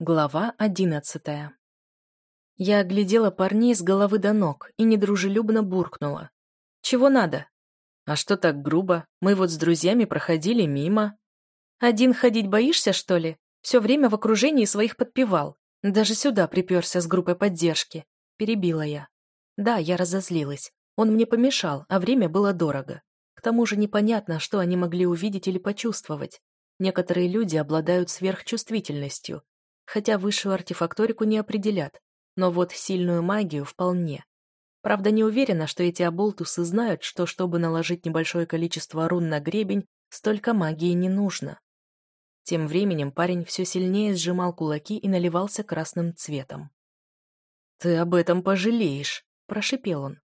Глава одиннадцатая. Я оглядела парней с головы до ног и недружелюбно буркнула. «Чего надо?» «А что так грубо? Мы вот с друзьями проходили мимо». «Один ходить боишься, что ли? Все время в окружении своих подпевал. Даже сюда приперся с группой поддержки». Перебила я. Да, я разозлилась. Он мне помешал, а время было дорого. К тому же непонятно, что они могли увидеть или почувствовать. Некоторые люди обладают сверхчувствительностью, хотя высшую артефакторику не определят, но вот сильную магию вполне. Правда, не уверена, что эти оболтусы знают, что чтобы наложить небольшое количество рун на гребень, столько магии не нужно. Тем временем парень все сильнее сжимал кулаки и наливался красным цветом. «Ты об этом пожалеешь», — прошипел он.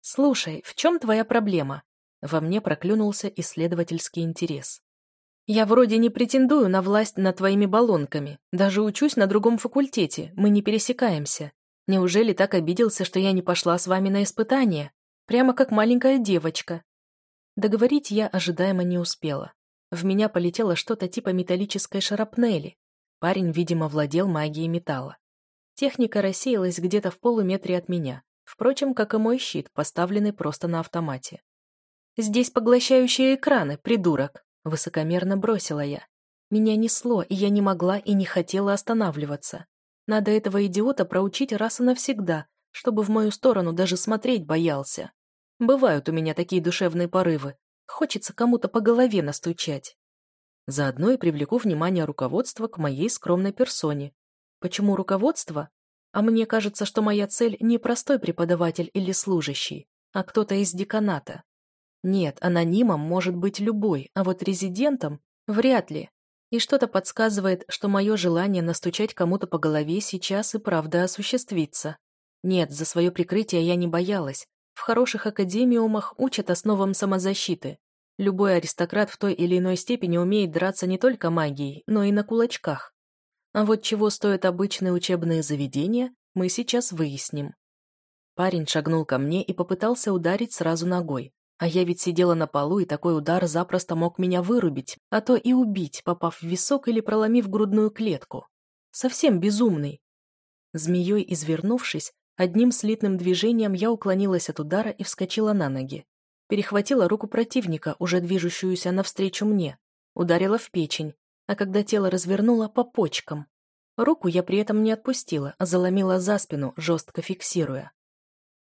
«Слушай, в чем твоя проблема?» Во мне проклюнулся исследовательский интерес. Я вроде не претендую на власть над твоими баллонками. Даже учусь на другом факультете, мы не пересекаемся. Неужели так обиделся, что я не пошла с вами на испытание? Прямо как маленькая девочка. Договорить я ожидаемо не успела. В меня полетело что-то типа металлической шарапнели. Парень, видимо, владел магией металла. Техника рассеялась где-то в полуметре от меня, впрочем, как и мой щит, поставленный просто на автомате. «Здесь поглощающие экраны, придурок!» Высокомерно бросила я. Меня несло, и я не могла и не хотела останавливаться. Надо этого идиота проучить раз и навсегда, чтобы в мою сторону даже смотреть боялся. Бывают у меня такие душевные порывы. Хочется кому-то по голове настучать. Заодно и привлеку внимание руководства к моей скромной персоне. Почему руководство? А мне кажется, что моя цель не простой преподаватель или служащий, а кто-то из деканата. Нет, анонимом может быть любой, а вот резидентом – вряд ли. И что-то подсказывает, что мое желание настучать кому-то по голове сейчас и правда осуществится. Нет, за свое прикрытие я не боялась. В хороших академиумах учат основам самозащиты. Любой аристократ в той или иной степени умеет драться не только магией, но и на кулачках. А вот чего стоят обычные учебные заведения, мы сейчас выясним. Парень шагнул ко мне и попытался ударить сразу ногой. А я ведь сидела на полу, и такой удар запросто мог меня вырубить, а то и убить, попав в висок или проломив грудную клетку. Совсем безумный. Змеей извернувшись, одним слитным движением я уклонилась от удара и вскочила на ноги. Перехватила руку противника, уже движущуюся навстречу мне, ударила в печень, а когда тело развернула по почкам. Руку я при этом не отпустила, а заломила за спину, жестко фиксируя.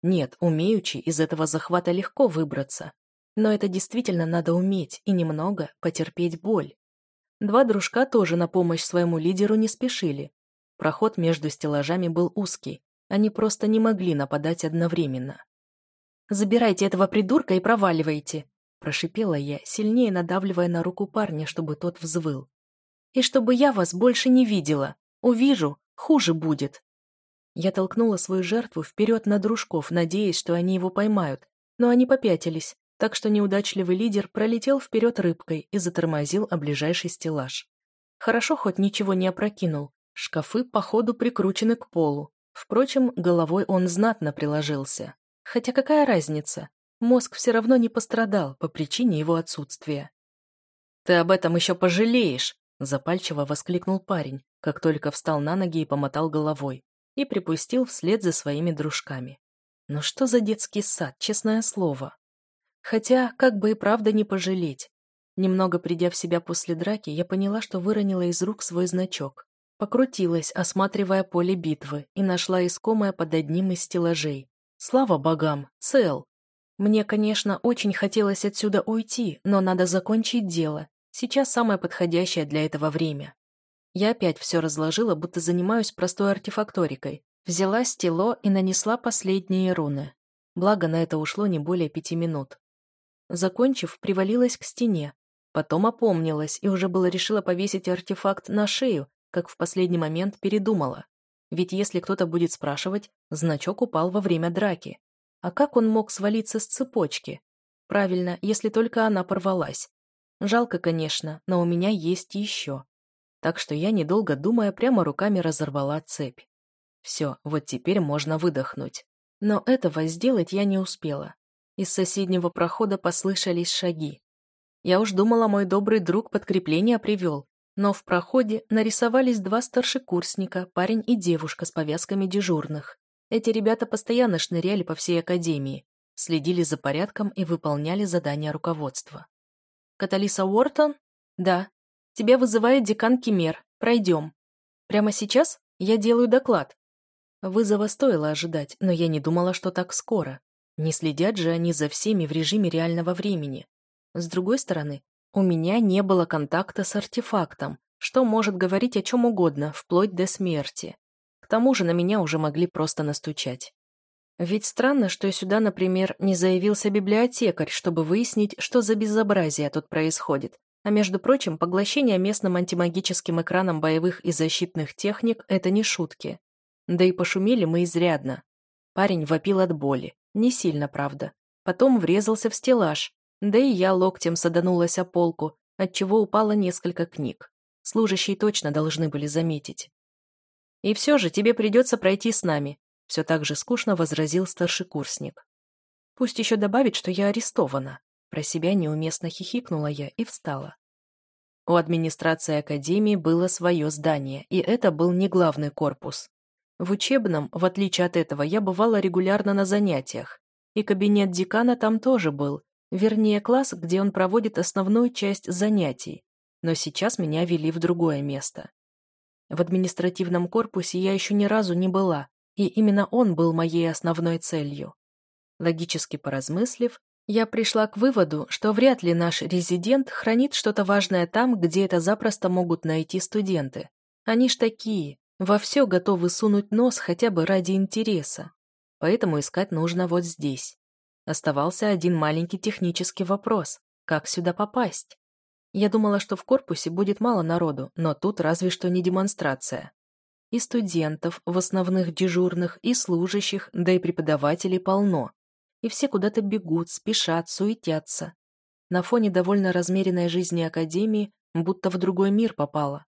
Нет, умеючи, из этого захвата легко выбраться. Но это действительно надо уметь и немного потерпеть боль. Два дружка тоже на помощь своему лидеру не спешили. Проход между стеллажами был узкий, они просто не могли нападать одновременно. «Забирайте этого придурка и проваливайте!» Прошипела я, сильнее надавливая на руку парня, чтобы тот взвыл. «И чтобы я вас больше не видела. Увижу, хуже будет!» Я толкнула свою жертву вперед на дружков, надеясь, что они его поймают, но они попятились, так что неудачливый лидер пролетел вперед рыбкой и затормозил о ближайший стеллаж. Хорошо хоть ничего не опрокинул, шкафы, походу, прикручены к полу. Впрочем, головой он знатно приложился. Хотя какая разница? Мозг все равно не пострадал по причине его отсутствия. «Ты об этом еще пожалеешь!» Запальчиво воскликнул парень, как только встал на ноги и помотал головой и припустил вслед за своими дружками. Ну что за детский сад, честное слово. Хотя, как бы и правда не пожалеть. Немного придя в себя после драки, я поняла, что выронила из рук свой значок. Покрутилась, осматривая поле битвы, и нашла искомое под одним из стеллажей. Слава богам, цел. Мне, конечно, очень хотелось отсюда уйти, но надо закончить дело. Сейчас самое подходящее для этого время. Я опять все разложила, будто занимаюсь простой артефакторикой. Взяла стело и нанесла последние руны. Благо, на это ушло не более пяти минут. Закончив, привалилась к стене. Потом опомнилась и уже было решила повесить артефакт на шею, как в последний момент передумала. Ведь если кто-то будет спрашивать, значок упал во время драки. А как он мог свалиться с цепочки? Правильно, если только она порвалась. Жалко, конечно, но у меня есть еще так что я, недолго думая, прямо руками разорвала цепь. Все, вот теперь можно выдохнуть. Но этого сделать я не успела. Из соседнего прохода послышались шаги. Я уж думала, мой добрый друг подкрепление привел, Но в проходе нарисовались два старшекурсника, парень и девушка с повязками дежурных. Эти ребята постоянно шныряли по всей академии, следили за порядком и выполняли задания руководства. «Каталиса Уортон?» «Да. Тебя вызывает декан Кимер. Пройдем. Прямо сейчас я делаю доклад». Вызова стоило ожидать, но я не думала, что так скоро. Не следят же они за всеми в режиме реального времени. С другой стороны, у меня не было контакта с артефактом, что может говорить о чем угодно, вплоть до смерти. К тому же на меня уже могли просто настучать. Ведь странно, что сюда, например, не заявился библиотекарь, чтобы выяснить, что за безобразие тут происходит. А между прочим, поглощение местным антимагическим экраном боевых и защитных техник – это не шутки. Да и пошумели мы изрядно. Парень вопил от боли. Не сильно, правда. Потом врезался в стеллаж. Да и я локтем саданулась о полку, отчего упало несколько книг. Служащие точно должны были заметить. И все же тебе придется пройти с нами, все так же скучно возразил старшекурсник. Пусть еще добавит, что я арестована. Про себя неуместно хихикнула я и встала. У администрации академии было свое здание, и это был не главный корпус. В учебном, в отличие от этого, я бывала регулярно на занятиях. И кабинет декана там тоже был, вернее, класс, где он проводит основную часть занятий. Но сейчас меня вели в другое место. В административном корпусе я еще ни разу не была, и именно он был моей основной целью. Логически поразмыслив, я пришла к выводу, что вряд ли наш резидент хранит что-то важное там, где это запросто могут найти студенты. Они ж такие, во все готовы сунуть нос хотя бы ради интереса. Поэтому искать нужно вот здесь. Оставался один маленький технический вопрос. Как сюда попасть? Я думала, что в корпусе будет мало народу, но тут разве что не демонстрация и студентов в основных дежурных, и служащих, да и преподавателей полно. И все куда-то бегут, спешат, суетятся. На фоне довольно размеренной жизни Академии будто в другой мир попало.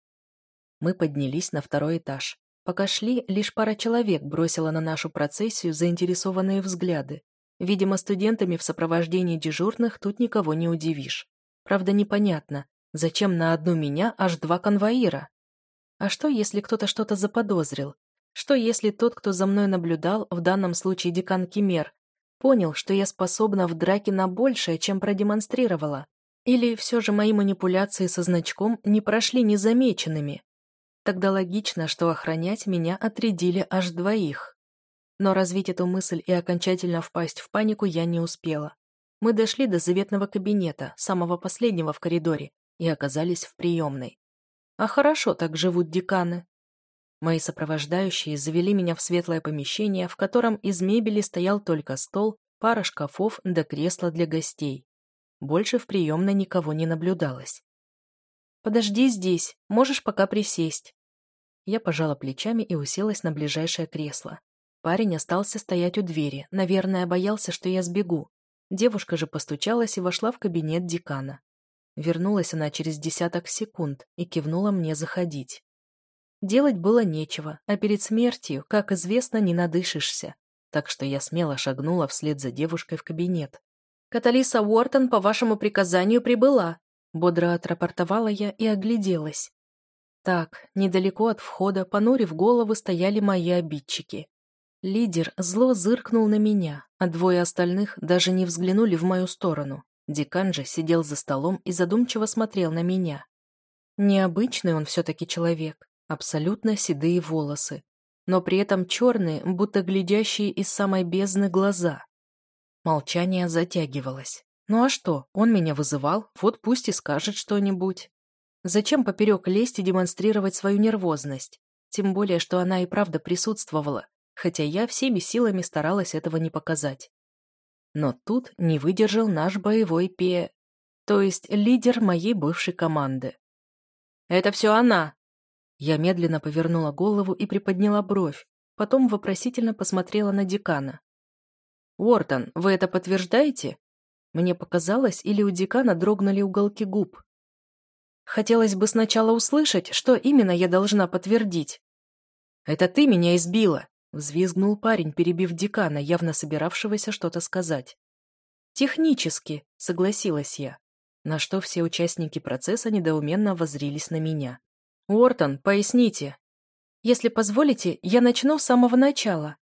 Мы поднялись на второй этаж. Пока шли, лишь пара человек бросила на нашу процессию заинтересованные взгляды. Видимо, студентами в сопровождении дежурных тут никого не удивишь. Правда, непонятно, зачем на одну меня аж два конвоира? А что, если кто-то что-то заподозрил? Что, если тот, кто за мной наблюдал, в данном случае декан Кимер, понял, что я способна в драке на большее, чем продемонстрировала? Или все же мои манипуляции со значком не прошли незамеченными? Тогда логично, что охранять меня отрядили аж двоих. Но развить эту мысль и окончательно впасть в панику я не успела. Мы дошли до заветного кабинета, самого последнего в коридоре, и оказались в приемной. А хорошо так живут деканы. Мои сопровождающие завели меня в светлое помещение, в котором из мебели стоял только стол, пара шкафов да кресло для гостей. Больше в приемной никого не наблюдалось. «Подожди здесь, можешь пока присесть». Я пожала плечами и уселась на ближайшее кресло. Парень остался стоять у двери, наверное, боялся, что я сбегу. Девушка же постучалась и вошла в кабинет декана. Вернулась она через десяток секунд и кивнула мне заходить. Делать было нечего, а перед смертью, как известно, не надышишься. Так что я смело шагнула вслед за девушкой в кабинет. «Каталиса Уортон по вашему приказанию прибыла», бодро отрапортовала я и огляделась. Так, недалеко от входа, понурив головы, стояли мои обидчики. Лидер зло зыркнул на меня, а двое остальных даже не взглянули в мою сторону. Декан же сидел за столом и задумчиво смотрел на меня. Необычный он все-таки человек, абсолютно седые волосы, но при этом черные, будто глядящие из самой бездны глаза. Молчание затягивалось. Ну а что, он меня вызывал, вот пусть и скажет что-нибудь. Зачем поперек лезть и демонстрировать свою нервозность? Тем более, что она и правда присутствовала, хотя я всеми силами старалась этого не показать. Но тут не выдержал наш боевой пе... То есть лидер моей бывшей команды. «Это все она!» Я медленно повернула голову и приподняла бровь, потом вопросительно посмотрела на декана. «Уортон, вы это подтверждаете?» Мне показалось, или у декана дрогнули уголки губ. Хотелось бы сначала услышать, что именно я должна подтвердить. «Это ты меня избила!» Взвизгнул парень, перебив декана, явно собиравшегося что-то сказать. «Технически», — согласилась я. на что все участники процесса недоуменно воззрились на меня. «Уортон, поясните!» «Если позволите, я начну с самого начала».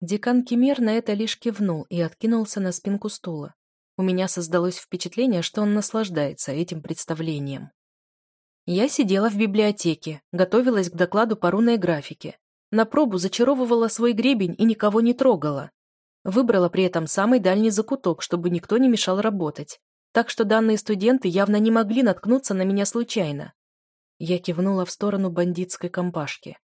Декан Кемер на это лишь кивнул и откинулся на спинку стула. У меня создалось впечатление, что он наслаждается этим представлением. Я сидела в библиотеке, готовилась к докладу по рунной графике. На пробу зачаровывала свой гребень и никого не трогала. Выбрала при этом самый дальний закуток, чтобы никто не мешал работать. Так что данные студенты явно не могли наткнуться на меня случайно. Я кивнула в сторону бандитской компашки.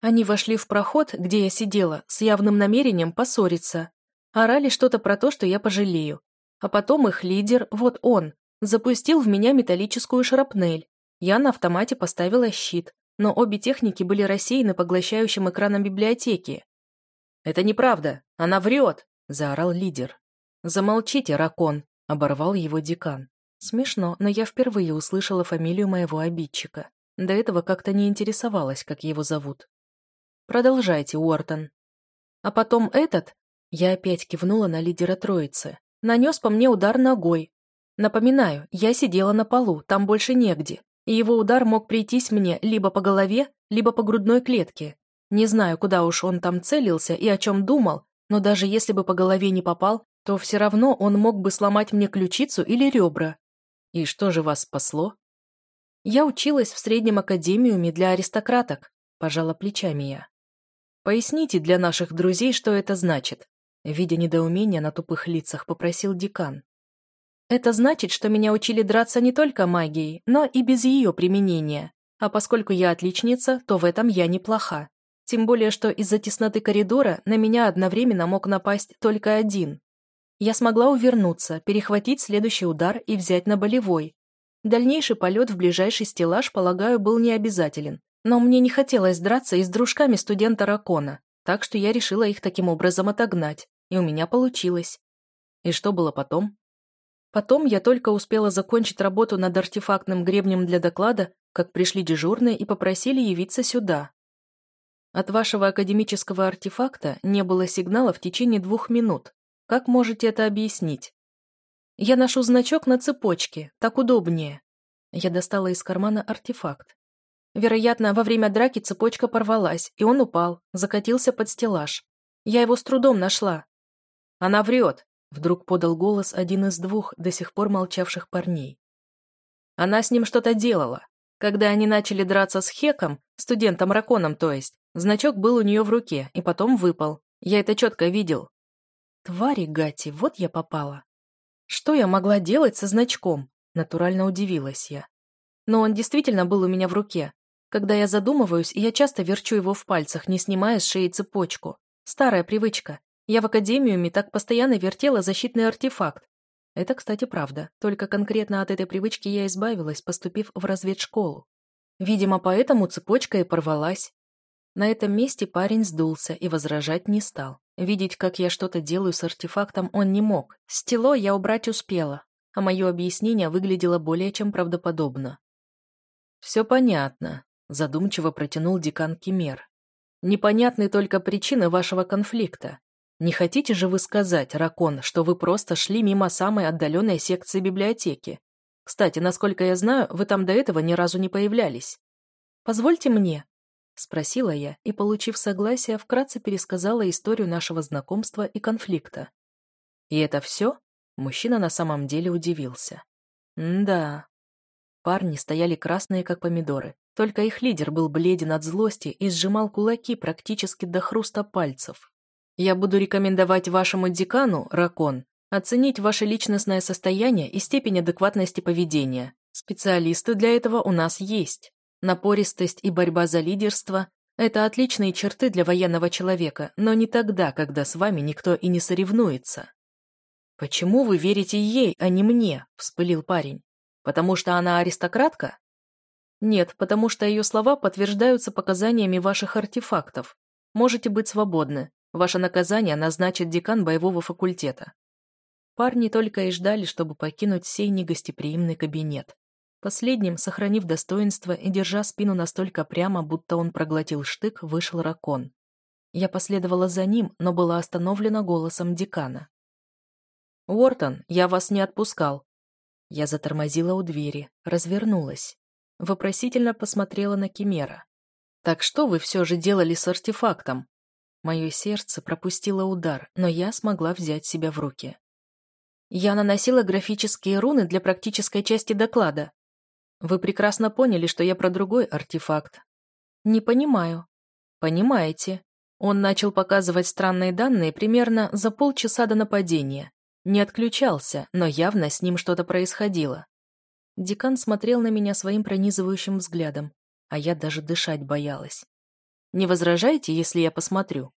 Они вошли в проход, где я сидела, с явным намерением поссориться. Орали что-то про то, что я пожалею, а потом их лидер, вот он, запустил в меня металлическую шрапнель. Я на автомате поставила щит, но обе техники были рассеяны поглощающим экраном библиотеки. «Это неправда! Она врет!» – заорал лидер. «Замолчите, Ракон!» – оборвал его декан. Смешно, но я впервые услышала фамилию моего обидчика. До этого как-то не интересовалась, как его зовут. «Продолжайте, Уортон». А потом этот, я опять кивнула на лидера троицы, нанес по мне удар ногой. Напоминаю, я сидела на полу, там больше негде, и его удар мог прийтись мне либо по голове, либо по грудной клетке. Не знаю, куда уж он там целился и о чем думал, но даже если бы по голове не попал, то все равно он мог бы сломать мне ключицу или ребра. И что же вас спасло? Я училась в среднем академиуме для аристократок, пожала плечами я. Поясните для наших друзей, что это значит. Видя недоумение на тупых лицах, попросил декан. «Это значит, что меня учили драться не только магией, но и без ее применения. А поскольку я отличница, то в этом я неплоха. Тем более, что из-за тесноты коридора на меня одновременно мог напасть только один. Я смогла увернуться, перехватить следующий удар и взять на болевой. Дальнейший полет в ближайший стеллаж, полагаю, был необязателен. Но мне не хотелось драться и с дружками студента Ракона, так что я решила их таким образом отогнать и у меня получилось. И что было потом? Потом я только успела закончить работу над артефактным гребнем для доклада, как пришли дежурные и попросили явиться сюда. От вашего академического артефакта не было сигнала в течение двух минут. Как можете это объяснить? Я ношу значок на цепочке, так удобнее. Я достала из кармана артефакт. Вероятно, во время драки цепочка порвалась, и он упал, закатился под стеллаж. Я его с трудом нашла, «Она врет», — вдруг подал голос один из двух до сих пор молчавших парней. Она с ним что-то делала. Когда они начали драться с Хеком, студентом Раконом, то есть, значок был у нее в руке и потом выпал. Я это четко видел. Твари, Гати, вот я попала. Что я могла делать со значком? Натурально удивилась я. Но он действительно был у меня в руке. Когда я задумываюсь, я часто верчу его в пальцах, не снимая с шеи цепочку. Старая привычка. Я в академиуме так постоянно вертела защитный артефакт. Это, кстати, правда. Только конкретно от этой привычки я избавилась, поступив в разведшколу. Видимо, поэтому цепочка и порвалась. На этом месте парень сдулся и возражать не стал. Видеть, как я что-то делаю с артефактом, он не мог. Стело я убрать успела, а мое объяснение выглядело более чем правдоподобно. «Все понятно», — задумчиво протянул декан Кемер. «Непонятны только причины вашего конфликта. Не хотите же вы сказать, Ракон, что вы просто шли мимо самой отдаленной секции библиотеки? Кстати, насколько я знаю, вы там до этого ни разу не появлялись. Позвольте мне, спросила я и, получив согласие, вкратце пересказала историю нашего знакомства и конфликта. И это все? Мужчина на самом деле удивился. да. Парни стояли красные, как помидоры. Только их лидер был бледен от злости и сжимал кулаки практически до хруста пальцев. Я буду рекомендовать вашему декану, Ракон, оценить ваше личностное состояние и степень адекватности поведения. Специалисты для этого у нас есть. Напористость и борьба за лидерство – это отличные черты для военного человека, но не тогда, когда с вами никто и не соревнуется. «Почему вы верите ей, а не мне?» – вспылил парень. «Потому что она аристократка?» «Нет, потому что ее слова подтверждаются показаниями ваших артефактов. Можете быть свободны. Ваше наказание назначит декан боевого факультета. Парни только и ждали, чтобы покинуть сей негостеприимный кабинет. Последним, сохранив достоинство и держа спину настолько прямо, будто он проглотил штык, вышел Ракон. Я последовала за ним, но была остановлена голосом декана. «Уортон, я вас не отпускал». Я затормозила у двери, развернулась. Вопросительно посмотрела на Кимера. «Так что вы все же делали с артефактом?» Мое сердце пропустило удар, но я смогла взять себя в руки. Я наносила графические руны для практической части доклада. Вы прекрасно поняли, что я про другой артефакт. Не понимаю. Понимаете. Он начал показывать странные данные примерно за полчаса до нападения. Не отключался, но явно с ним что-то происходило. Декан смотрел на меня своим пронизывающим взглядом, а я даже дышать боялась. «Не возражаете, если я посмотрю?»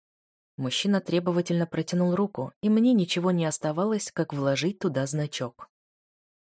Мужчина требовательно протянул руку, и мне ничего не оставалось, как вложить туда значок.